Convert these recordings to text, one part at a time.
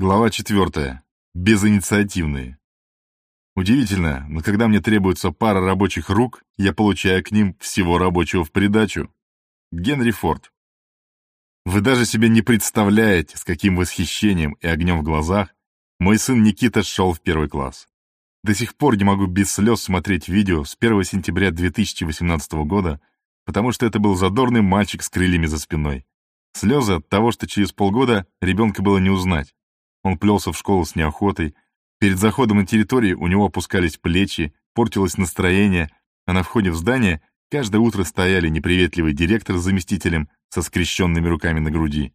Глава 4. Безинициативные. Удивительно, но когда мне требуется пара рабочих рук, я получаю к ним всего рабочего в придачу. Генри Форд. Вы даже себе не представляете, с каким восхищением и огнем в глазах мой сын Никита шел в первый класс. До сих пор не могу без слез смотреть видео с 1 сентября 2018 года, потому что это был задорный мальчик с крыльями за спиной. Слезы от того, что через полгода ребенка было не узнать. Он плелся в школу с неохотой. Перед заходом на территорию у него опускались плечи, портилось настроение, а на входе в здание каждое утро стояли неприветливый директор с заместителем со скрещенными руками на груди.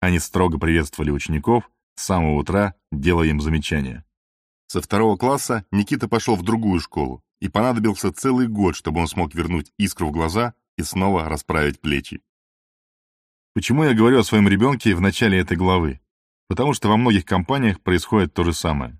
Они строго приветствовали учеников, с самого утра делая им замечания. Со второго класса Никита пошел в другую школу, и понадобился целый год, чтобы он смог вернуть искру в глаза и снова расправить плечи. Почему я говорю о своем ребенке в начале этой главы? Потому что во многих компаниях происходит то же самое.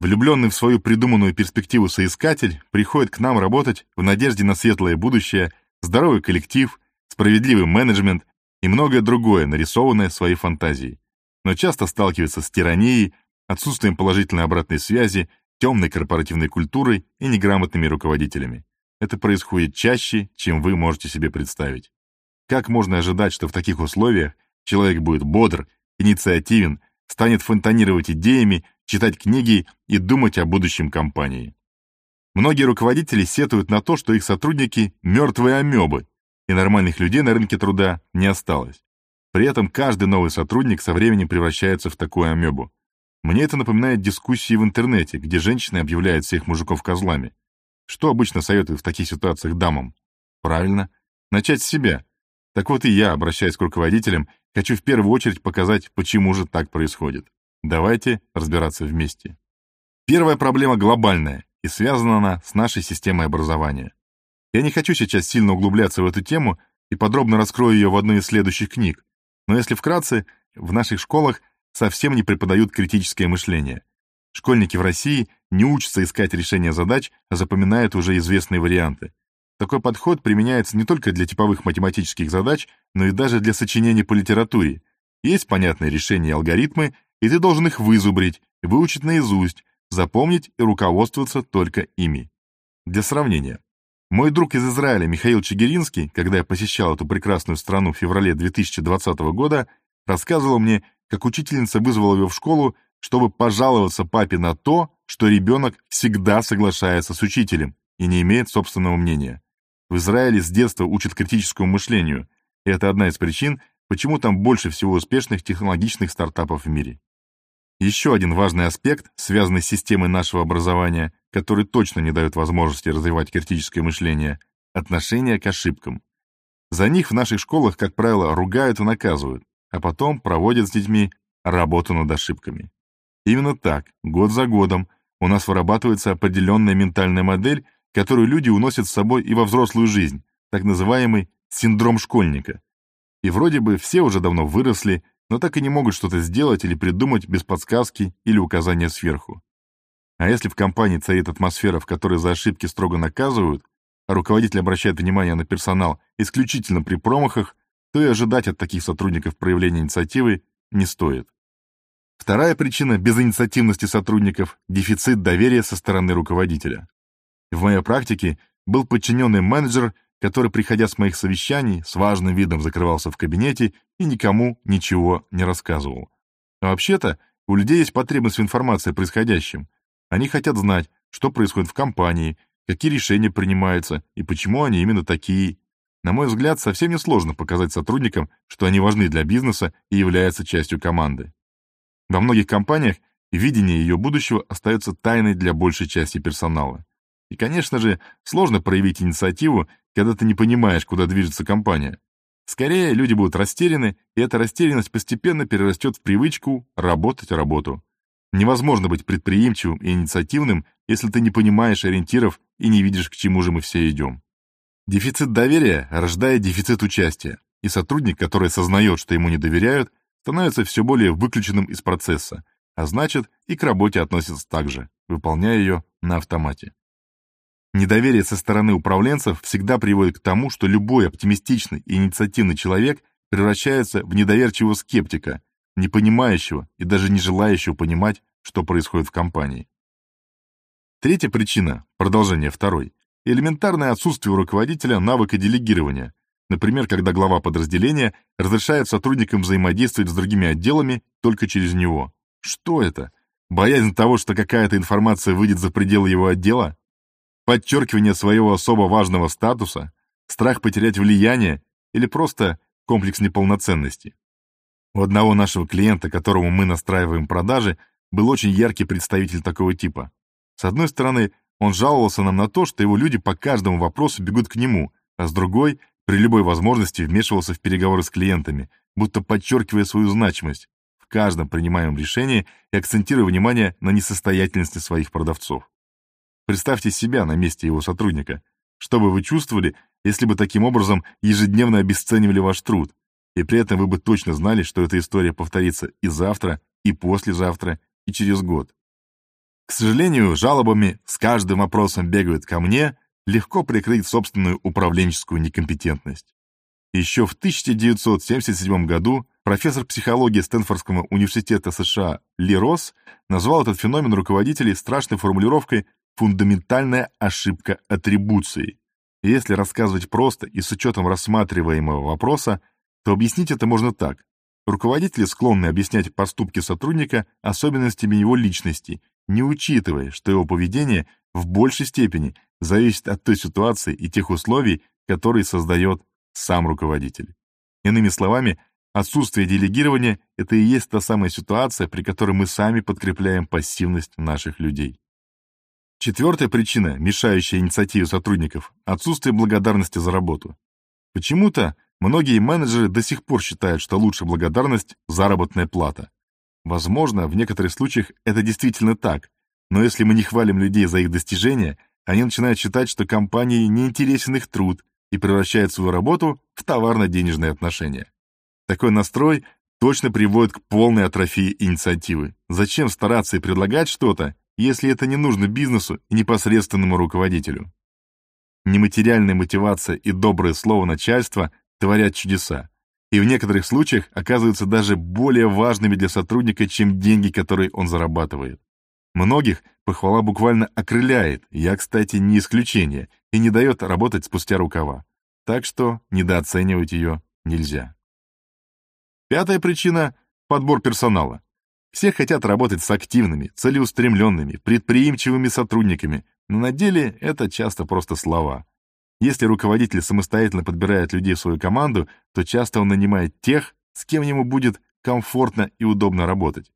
Влюбленный в свою придуманную перспективу соискатель приходит к нам работать в надежде на светлое будущее, здоровый коллектив, справедливый менеджмент и многое другое, нарисованное своей фантазией. Но часто сталкивается с тиранией, отсутствием положительной обратной связи, темной корпоративной культурой и неграмотными руководителями. Это происходит чаще, чем вы можете себе представить. Как можно ожидать, что в таких условиях человек будет бодр инициативен, станет фонтанировать идеями, читать книги и думать о будущем компании. Многие руководители сетуют на то, что их сотрудники – мертвые амебы, и нормальных людей на рынке труда не осталось. При этом каждый новый сотрудник со временем превращается в такую амебу. Мне это напоминает дискуссии в интернете, где женщины объявляют всех мужиков козлами. Что обычно советуют в таких ситуациях дамам? Правильно, начать с себя. Так вот и я, обращаясь к руководителям, Хочу в первую очередь показать, почему же так происходит. Давайте разбираться вместе. Первая проблема глобальная, и связана она с нашей системой образования. Я не хочу сейчас сильно углубляться в эту тему и подробно раскрою ее в одной из следующих книг, но если вкратце, в наших школах совсем не преподают критическое мышление. Школьники в России не учатся искать решения задач, а запоминают уже известные варианты. Такой подход применяется не только для типовых математических задач, но и даже для сочинений по литературе. Есть понятные решения и алгоритмы, и ты должен их вызубрить, выучить наизусть, запомнить и руководствоваться только ими. Для сравнения. Мой друг из Израиля Михаил Чигиринский, когда я посещал эту прекрасную страну в феврале 2020 года, рассказывал мне, как учительница вызвала его в школу, чтобы пожаловаться папе на то, что ребенок всегда соглашается с учителем и не имеет собственного мнения. В Израиле с детства учат критическому мышлению, и это одна из причин, почему там больше всего успешных технологичных стартапов в мире. Еще один важный аспект, связанный с системой нашего образования, который точно не дает возможности развивать критическое мышление – отношение к ошибкам. За них в наших школах, как правило, ругают и наказывают, а потом проводят с детьми работу над ошибками. Именно так, год за годом, у нас вырабатывается определенная ментальная модель, которую люди уносят с собой и во взрослую жизнь, так называемый синдром школьника. И вроде бы все уже давно выросли, но так и не могут что-то сделать или придумать без подсказки или указания сверху. А если в компании царит атмосфера, в которой за ошибки строго наказывают, а руководитель обращает внимание на персонал исключительно при промахах, то и ожидать от таких сотрудников проявления инициативы не стоит. Вторая причина безинициативности сотрудников – дефицит доверия со стороны руководителя. В моей практике был подчиненный менеджер, который, приходя с моих совещаний, с важным видом закрывался в кабинете и никому ничего не рассказывал. А вообще-то, у людей есть потребность в информации о происходящем. Они хотят знать, что происходит в компании, какие решения принимаются и почему они именно такие. На мой взгляд, совсем несложно показать сотрудникам, что они важны для бизнеса и являются частью команды. Во многих компаниях видение ее будущего остается тайной для большей части персонала. И, конечно же, сложно проявить инициативу, когда ты не понимаешь, куда движется компания. Скорее, люди будут растеряны, и эта растерянность постепенно перерастет в привычку работать работу. Невозможно быть предприимчивым и инициативным, если ты не понимаешь ориентиров и не видишь, к чему же мы все идем. Дефицит доверия рождает дефицит участия, и сотрудник, который осознает, что ему не доверяют, становится все более выключенным из процесса, а значит и к работе относится так же, выполняя ее на автомате. Недоверие со стороны управленцев всегда приводит к тому, что любой оптимистичный и инициативный человек превращается в недоверчивого скептика, не понимающего и даже не желающего понимать, что происходит в компании. Третья причина, продолжение второй, элементарное отсутствие у руководителя навыка делегирования, например, когда глава подразделения разрешает сотрудникам взаимодействовать с другими отделами только через него. Что это? Боязнь того, что какая-то информация выйдет за пределы его отдела? Подчеркивание своего особо важного статуса? Страх потерять влияние? Или просто комплекс неполноценности? У одного нашего клиента, которому мы настраиваем продажи, был очень яркий представитель такого типа. С одной стороны, он жаловался нам на то, что его люди по каждому вопросу бегут к нему, а с другой, при любой возможности вмешивался в переговоры с клиентами, будто подчеркивая свою значимость в каждом принимаемом решении и акцентируя внимание на несостоятельности своих продавцов. Представьте себя на месте его сотрудника. Что бы вы чувствовали, если бы таким образом ежедневно обесценивали ваш труд, и при этом вы бы точно знали, что эта история повторится и завтра, и послезавтра, и через год. К сожалению, жалобами с каждым вопросом бегают ко мне, легко прикрыть собственную управленческую некомпетентность. Еще в 1977 году профессор психологии Стэнфордского университета США Ли Росс назвал этот феномен руководителей страшной формулировкой «фундаментальная ошибка атрибуции». Если рассказывать просто и с учетом рассматриваемого вопроса, то объяснить это можно так. Руководители склонны объяснять поступки сотрудника особенностями его личности, не учитывая, что его поведение в большей степени зависит от той ситуации и тех условий, которые создает сам руководитель. Иными словами, отсутствие делегирования — это и есть та самая ситуация, при которой мы сами подкрепляем пассивность наших людей. Четвертая причина, мешающая инициативе сотрудников — отсутствие благодарности за работу. Почему-то Многие менеджеры до сих пор считают, что лучше благодарность – заработная плата. Возможно, в некоторых случаях это действительно так, но если мы не хвалим людей за их достижения, они начинают считать, что компании не интересен их труд и превращают свою работу в товарно-денежные отношения. Такой настрой точно приводит к полной атрофии инициативы. Зачем стараться и предлагать что-то, если это не нужно бизнесу и непосредственному руководителю? Нематериальная мотивация и доброе слово начальства творят чудеса, и в некоторых случаях оказываются даже более важными для сотрудника, чем деньги, которые он зарабатывает. Многих похвала буквально окрыляет, я, кстати, не исключение, и не дает работать спустя рукава. Так что недооценивать ее нельзя. Пятая причина — подбор персонала. Все хотят работать с активными, целеустремленными, предприимчивыми сотрудниками, но на деле это часто просто слова. Если руководитель самостоятельно подбирает людей в свою команду, то часто он нанимает тех, с кем ему будет комфортно и удобно работать.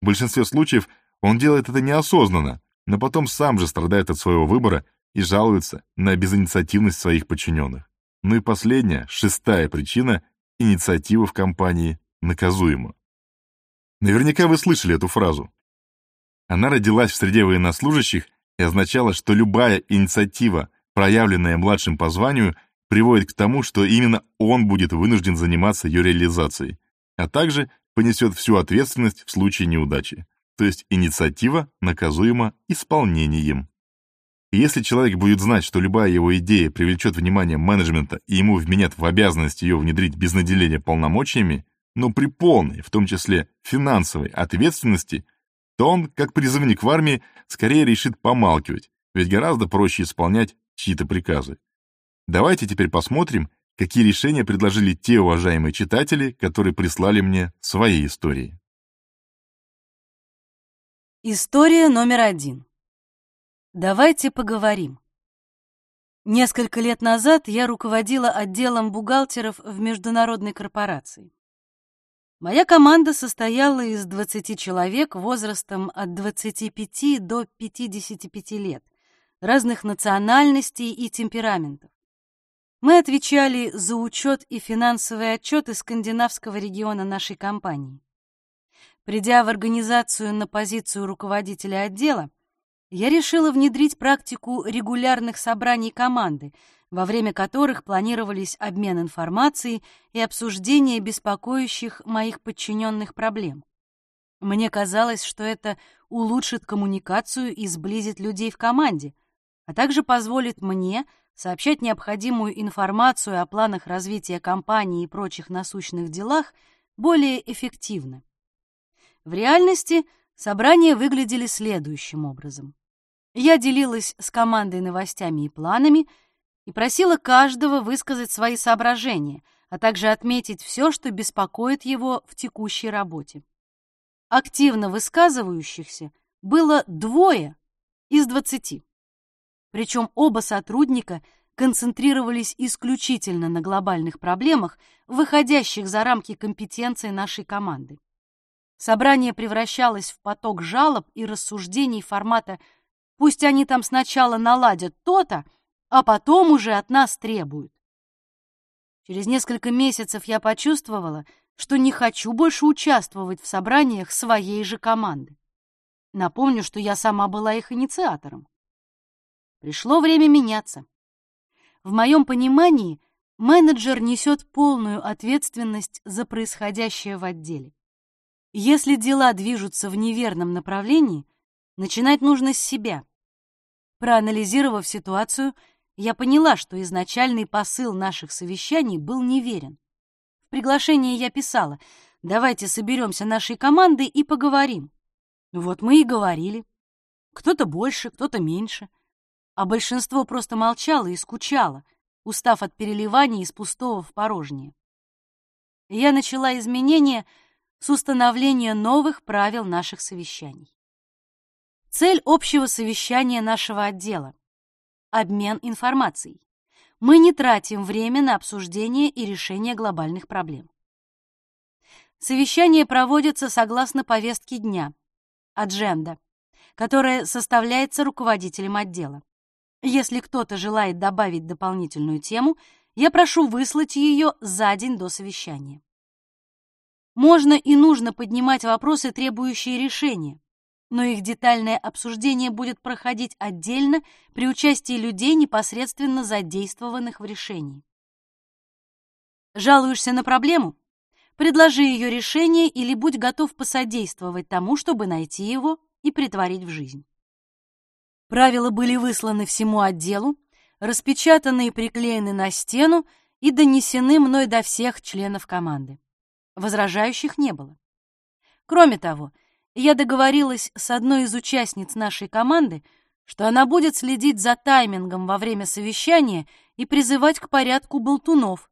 В большинстве случаев он делает это неосознанно, но потом сам же страдает от своего выбора и жалуется на безинициативность своих подчиненных. Ну и последняя, шестая причина — инициатива в компании наказуема. Наверняка вы слышали эту фразу. Она родилась в среде военнослужащих и означала, что любая инициатива, проявленное младшим по званию, приводит к тому, что именно он будет вынужден заниматься ее реализацией, а также понесет всю ответственность в случае неудачи, то есть инициатива наказуема исполнением. Если человек будет знать, что любая его идея привлечет внимание менеджмента и ему вменят в обязанность ее внедрить без наделения полномочиями, но при полной, в том числе финансовой ответственности, то он, как призывник в армии, скорее решит помалкивать, ведь гораздо проще исполнять чьи-то приказы. Давайте теперь посмотрим, какие решения предложили те уважаемые читатели, которые прислали мне свои истории. История номер один. Давайте поговорим. Несколько лет назад я руководила отделом бухгалтеров в международной корпорации. Моя команда состояла из 20 человек возрастом от 25 до 55 лет — разных национальностей и темпераментов. Мы отвечали за учет и финансовые отчеты скандинавского региона нашей компании. Придя в организацию на позицию руководителя отдела, я решила внедрить практику регулярных собраний команды, во время которых планировались обмен информацией и обсуждение беспокоящих моих подчиненных проблем. Мне казалось, что это улучшит коммуникацию и сблизит людей в команде — а также позволит мне сообщать необходимую информацию о планах развития компании и прочих насущных делах более эффективно. В реальности собрания выглядели следующим образом. Я делилась с командой новостями и планами и просила каждого высказать свои соображения, а также отметить все, что беспокоит его в текущей работе. Активно высказывающихся было двое из двадцати. Причем оба сотрудника концентрировались исключительно на глобальных проблемах, выходящих за рамки компетенции нашей команды. Собрание превращалось в поток жалоб и рассуждений формата «пусть они там сначала наладят то-то, а потом уже от нас требуют». Через несколько месяцев я почувствовала, что не хочу больше участвовать в собраниях своей же команды. Напомню, что я сама была их инициатором. Пришло время меняться. В моем понимании, менеджер несет полную ответственность за происходящее в отделе. Если дела движутся в неверном направлении, начинать нужно с себя. Проанализировав ситуацию, я поняла, что изначальный посыл наших совещаний был неверен. В приглашении я писала «Давайте соберемся нашей командой и поговорим». Вот мы и говорили. Кто-то больше, кто-то меньше. А большинство просто молчало и скучало, устав от переливания из пустого в порожнее. Я начала изменения с установления новых правил наших совещаний. Цель общего совещания нашего отдела — обмен информацией. Мы не тратим время на обсуждение и решение глобальных проблем. Совещание проводится согласно повестке дня, адженда, которая составляется руководителем отдела. Если кто-то желает добавить дополнительную тему, я прошу выслать ее за день до совещания. Можно и нужно поднимать вопросы, требующие решения, но их детальное обсуждение будет проходить отдельно при участии людей, непосредственно задействованных в решении. Жалуешься на проблему? Предложи ее решение или будь готов посодействовать тому, чтобы найти его и притворить в жизнь. Правила были высланы всему отделу, распечатаны и приклеены на стену и донесены мной до всех членов команды. Возражающих не было. Кроме того, я договорилась с одной из участниц нашей команды, что она будет следить за таймингом во время совещания и призывать к порядку болтунов,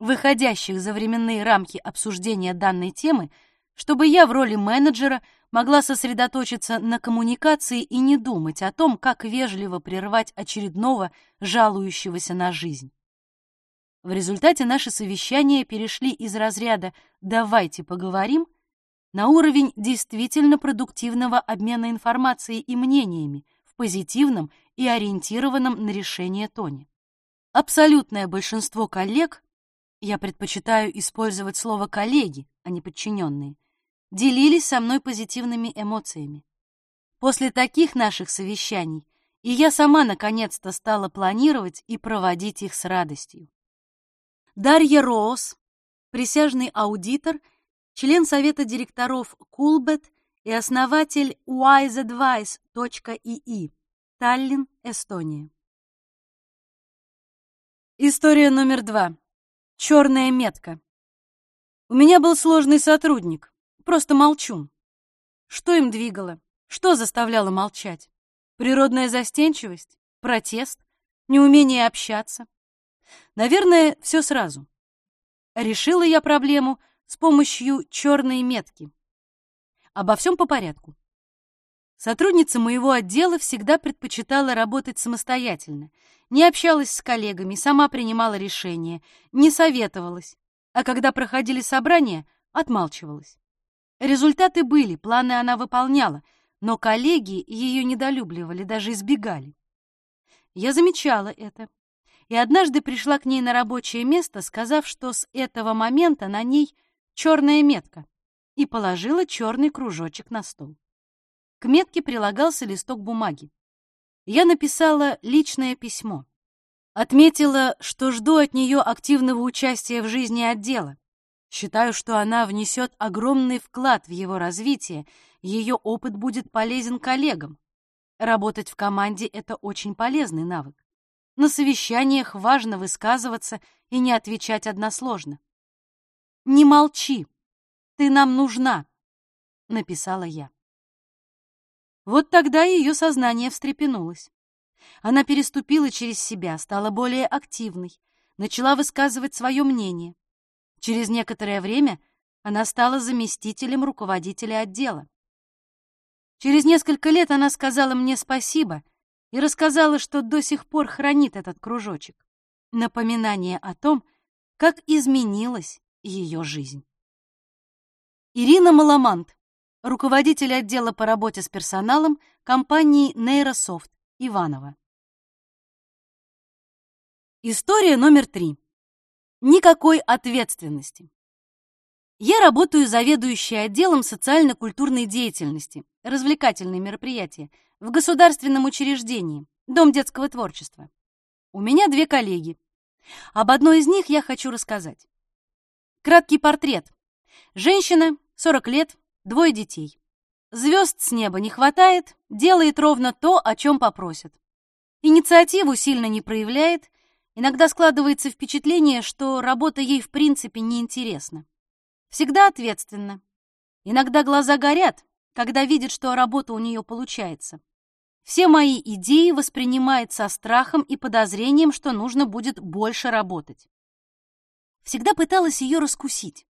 выходящих за временные рамки обсуждения данной темы, чтобы я в роли менеджера могла сосредоточиться на коммуникации и не думать о том, как вежливо прервать очередного жалующегося на жизнь. В результате наши совещания перешли из разряда «давайте поговорим» на уровень действительно продуктивного обмена информацией и мнениями в позитивном и ориентированном на решение тоне. Абсолютное большинство коллег я предпочитаю использовать слово «коллеги», а не «подчиненные», делились со мной позитивными эмоциями. После таких наших совещаний и я сама наконец-то стала планировать и проводить их с радостью. Дарья Роос, присяжный аудитор, член совета директоров Кулбет и основатель wiseadvice.ii, Таллин, Эстония. История номер два. Черная метка. У меня был сложный сотрудник, просто молчун. Что им двигало? Что заставляло молчать? Природная застенчивость? Протест? Неумение общаться? Наверное, все сразу. Решила я проблему с помощью черной метки. Обо всем по порядку. Сотрудница моего отдела всегда предпочитала работать самостоятельно, не общалась с коллегами, сама принимала решения, не советовалась, а когда проходили собрания, отмалчивалась. Результаты были, планы она выполняла, но коллеги ее недолюбливали, даже избегали. Я замечала это, и однажды пришла к ней на рабочее место, сказав, что с этого момента на ней черная метка, и положила черный кружочек на стол. К метке прилагался листок бумаги я написала личное письмо. Отметила, что жду от нее активного участия в жизни отдела. Считаю, что она внесет огромный вклад в его развитие, ее опыт будет полезен коллегам. Работать в команде — это очень полезный навык. На совещаниях важно высказываться и не отвечать односложно. Не молчи, ты нам нужна. — написала я. Вот тогда ее сознание встрепенулось. Она переступила через себя, стала более активной, начала высказывать свое мнение. Через некоторое время она стала заместителем руководителя отдела. Через несколько лет она сказала мне спасибо и рассказала, что до сих пор хранит этот кружочек. Напоминание о том, как изменилась ее жизнь. Ирина Маламант, руководитель отдела по работе с персоналом компании Нейрософт, Иванова. История номер три. Никакой ответственности. Я работаю заведующей отделом социально-культурной деятельности, развлекательные мероприятия, в государственном учреждении, Дом детского творчества. У меня две коллеги. Об одной из них я хочу рассказать. Краткий портрет. Женщина, 40 лет, двое детей. Звезд с неба не хватает, делает ровно то, о чем попросят. Инициативу сильно не проявляет, иногда складывается впечатление, что работа ей в принципе неинтересна. Всегда ответственна. Иногда глаза горят, когда видит, что работа у нее получается. Все мои идеи воспринимает со страхом и подозрением, что нужно будет больше работать. Всегда пыталась ее раскусить.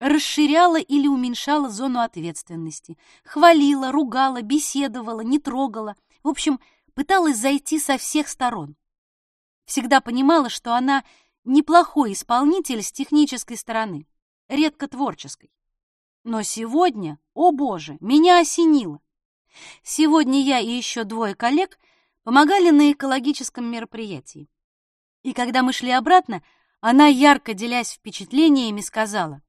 Расширяла или уменьшала зону ответственности. Хвалила, ругала, беседовала, не трогала. В общем, пыталась зайти со всех сторон. Всегда понимала, что она неплохой исполнитель с технической стороны редко творческой. Но сегодня, о боже, меня осенило. Сегодня я и еще двое коллег помогали на экологическом мероприятии. И когда мы шли обратно, она, ярко делясь впечатлениями, сказала,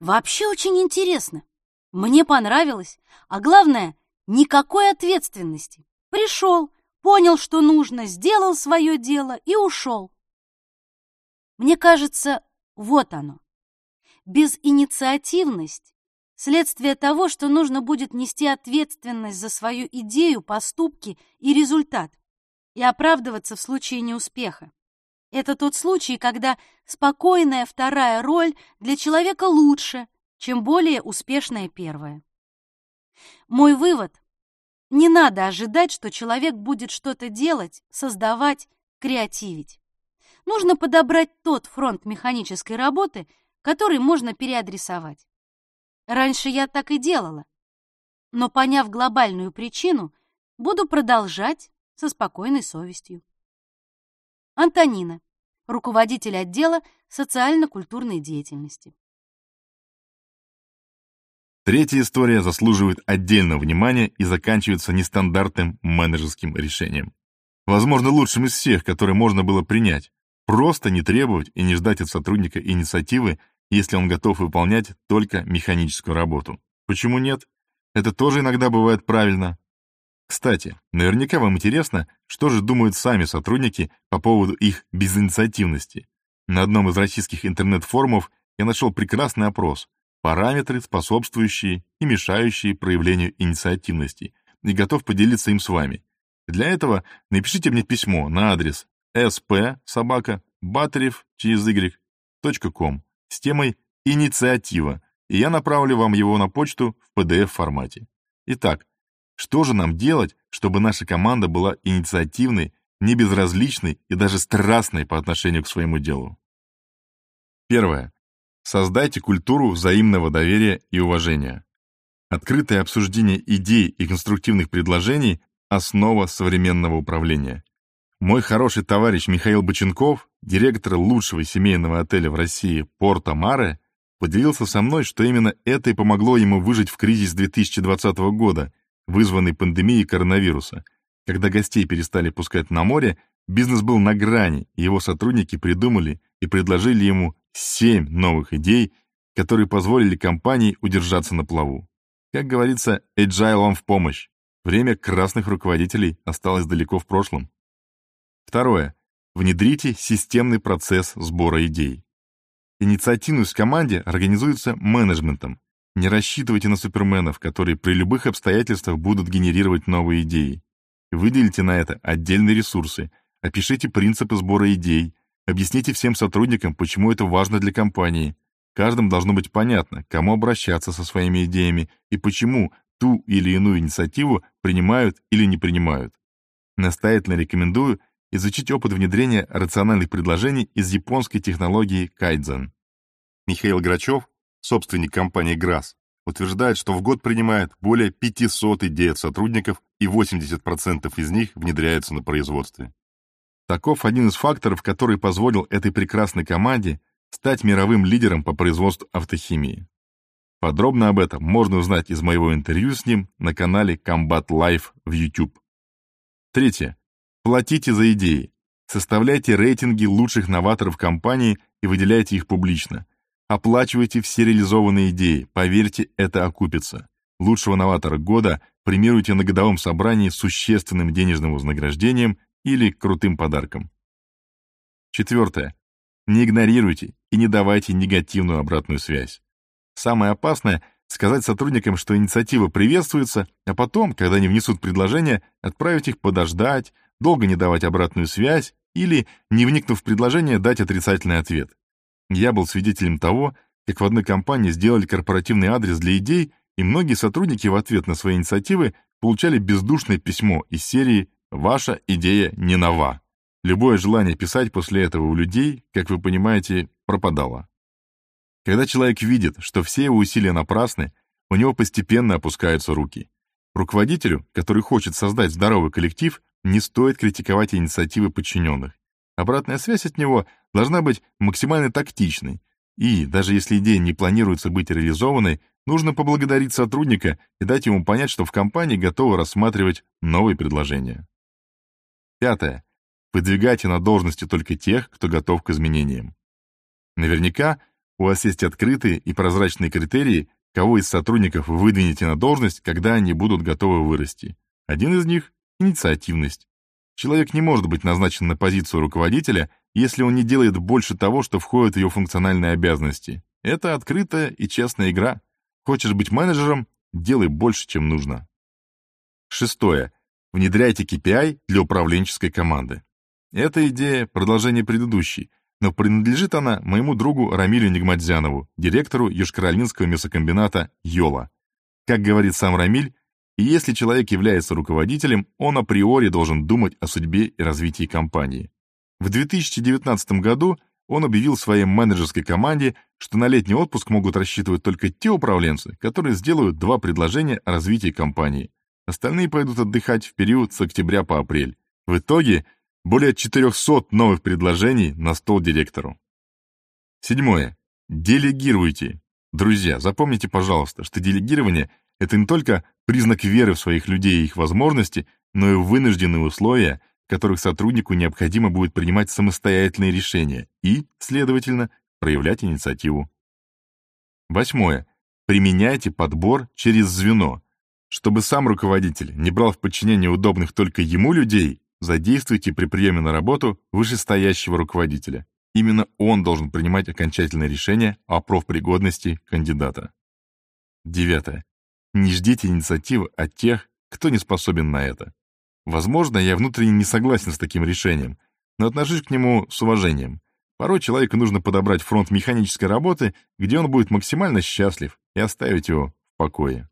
«Вообще очень интересно. Мне понравилось, а главное, никакой ответственности. Пришел, понял, что нужно, сделал свое дело и ушел. Мне кажется, вот оно, Безинициативность — следствие того, что нужно будет нести ответственность за свою идею, поступки и результат и оправдываться в случае неуспеха. Это тот случай, когда спокойная вторая роль для человека лучше, чем более успешная первая. Мой вывод — не надо ожидать, что человек будет что-то делать, создавать, креативить. Нужно подобрать тот фронт механической работы, который можно переадресовать. Раньше я так и делала, но, поняв глобальную причину, буду продолжать со спокойной совестью. Антонина, руководитель отдела социально-культурной деятельности. Третья история заслуживает отдельного внимания и заканчивается нестандартным менеджерским решением. Возможно, лучшим из всех, которые можно было принять. Просто не требовать и не ждать от сотрудника инициативы если он готов выполнять только механическую работу. Почему нет? Это тоже иногда бывает правильно. Кстати, наверняка вам интересно, что же думают сами сотрудники по поводу их безинициативности. На одном из российских интернет-форумов я нашел прекрасный опрос «Параметры, способствующие и мешающие проявлению инициативности» и готов поделиться им с вами. Для этого напишите мне письмо на адрес sp собака batterev через y.com с темой «Инициатива», и я направлю вам его на почту в PDF-формате. Итак, что же нам делать, чтобы наша команда была инициативной, небезразличной и даже страстной по отношению к своему делу? Первое. Создайте культуру взаимного доверия и уважения. Открытое обсуждение идей и конструктивных предложений – основа современного управления. Мой хороший товарищ Михаил Боченков, директор лучшего семейного отеля в России «Порто Маре», поделился со мной, что именно это и помогло ему выжить в кризис 2020 года, вызванный пандемией коронавируса. Когда гостей перестали пускать на море, бизнес был на грани, его сотрудники придумали и предложили ему семь новых идей, которые позволили компании удержаться на плаву. Как говорится, agile вам в помощь. Время красных руководителей осталось далеко в прошлом. Второе. Внедрите системный процесс сбора идей. Инициативность в команде организуется менеджментом. Не рассчитывайте на суперменов, которые при любых обстоятельствах будут генерировать новые идеи. Выделите на это отдельные ресурсы, опишите принципы сбора идей, объясните всем сотрудникам, почему это важно для компании. Каждому должно быть понятно, кому обращаться со своими идеями и почему ту или иную инициативу принимают или не принимают. Настоятельно рекомендую изучить опыт внедрения рациональных предложений из японской технологии кайдзен. Михаил Грачев, собственник компании ГРАС, утверждает, что в год принимает более 500 идей от сотрудников и 80% из них внедряются на производстве. Таков один из факторов, который позволил этой прекрасной команде стать мировым лидером по производству автохимии. Подробно об этом можно узнать из моего интервью с ним на канале Combat Life в YouTube. Третье. Платите за идеи. Составляйте рейтинги лучших новаторов компании и выделяйте их публично. Оплачивайте все реализованные идеи, поверьте, это окупится. Лучшего новатора года премируйте на годовом собрании с существенным денежным вознаграждением или крутым подарком. Четвертое. Не игнорируйте и не давайте негативную обратную связь. Самое опасное — сказать сотрудникам, что инициатива приветствуется, а потом, когда они внесут предложение, отправить их подождать, долго не давать обратную связь или, не вникнув в предложение, дать отрицательный ответ. Я был свидетелем того, как в одной компании сделали корпоративный адрес для идей, и многие сотрудники в ответ на свои инициативы получали бездушное письмо из серии «Ваша идея не нова». Любое желание писать после этого у людей, как вы понимаете, пропадало. Когда человек видит, что все его усилия напрасны, у него постепенно опускаются руки. Руководителю, который хочет создать здоровый коллектив, не стоит критиковать инициативы подчиненных. Обратная связь от него должна быть максимально тактичной, и, даже если идея не планируется быть реализованной, нужно поблагодарить сотрудника и дать ему понять, что в компании готовы рассматривать новые предложения. Пятое. Выдвигайте на должности только тех, кто готов к изменениям. Наверняка у вас есть открытые и прозрачные критерии, кого из сотрудников вы выдвинете на должность, когда они будут готовы вырасти. Один из них — инициативность. Человек не может быть назначен на позицию руководителя, если он не делает больше того, что входит в его функциональные обязанности. Это открытая и честная игра. Хочешь быть менеджером — делай больше, чем нужно. Шестое. Внедряйте KPI для управленческой команды. Эта идея — продолжение предыдущей, но принадлежит она моему другу Рамилю Нигматзянову, директору Южкоролинского мясокомбината «Йола». Как говорит сам Рамиль, если человек является руководителем, он априори должен думать о судьбе и развитии компании. В 2019 году он объявил своей менеджерской команде, что на летний отпуск могут рассчитывать только те управленцы, которые сделают два предложения о развитии компании. Остальные пойдут отдыхать в период с октября по апрель. В итоге более 400 новых предложений на стол директору. Седьмое. Делегируйте. Друзья, запомните, пожалуйста, что делегирование — это не только признак веры в своих людей и их возможности, но и вынужденные условия, которых сотруднику необходимо будет принимать самостоятельные решения и, следовательно, проявлять инициативу. Восьмое. Применяйте подбор через звено. Чтобы сам руководитель не брал в подчинение удобных только ему людей, задействуйте при приеме на работу вышестоящего руководителя. Именно он должен принимать окончательное решение о профпригодности кандидата. Девятое. Не ждите инициативы от тех, кто не способен на это. Возможно, я внутренне не согласен с таким решением, но отношусь к нему с уважением. Порой человеку нужно подобрать фронт механической работы, где он будет максимально счастлив, и оставить его в покое.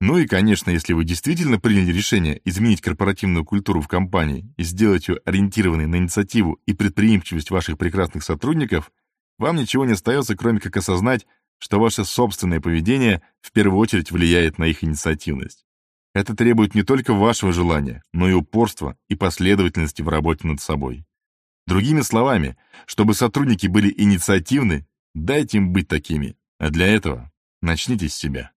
Ну и, конечно, если вы действительно приняли решение изменить корпоративную культуру в компании и сделать ее ориентированной на инициативу и предприимчивость ваших прекрасных сотрудников, вам ничего не остается, кроме как осознать, что ваше собственное поведение в первую очередь влияет на их инициативность. Это требует не только вашего желания, но и упорства и последовательности в работе над собой. Другими словами, чтобы сотрудники были инициативны, дайте им быть такими, а для этого начните с себя.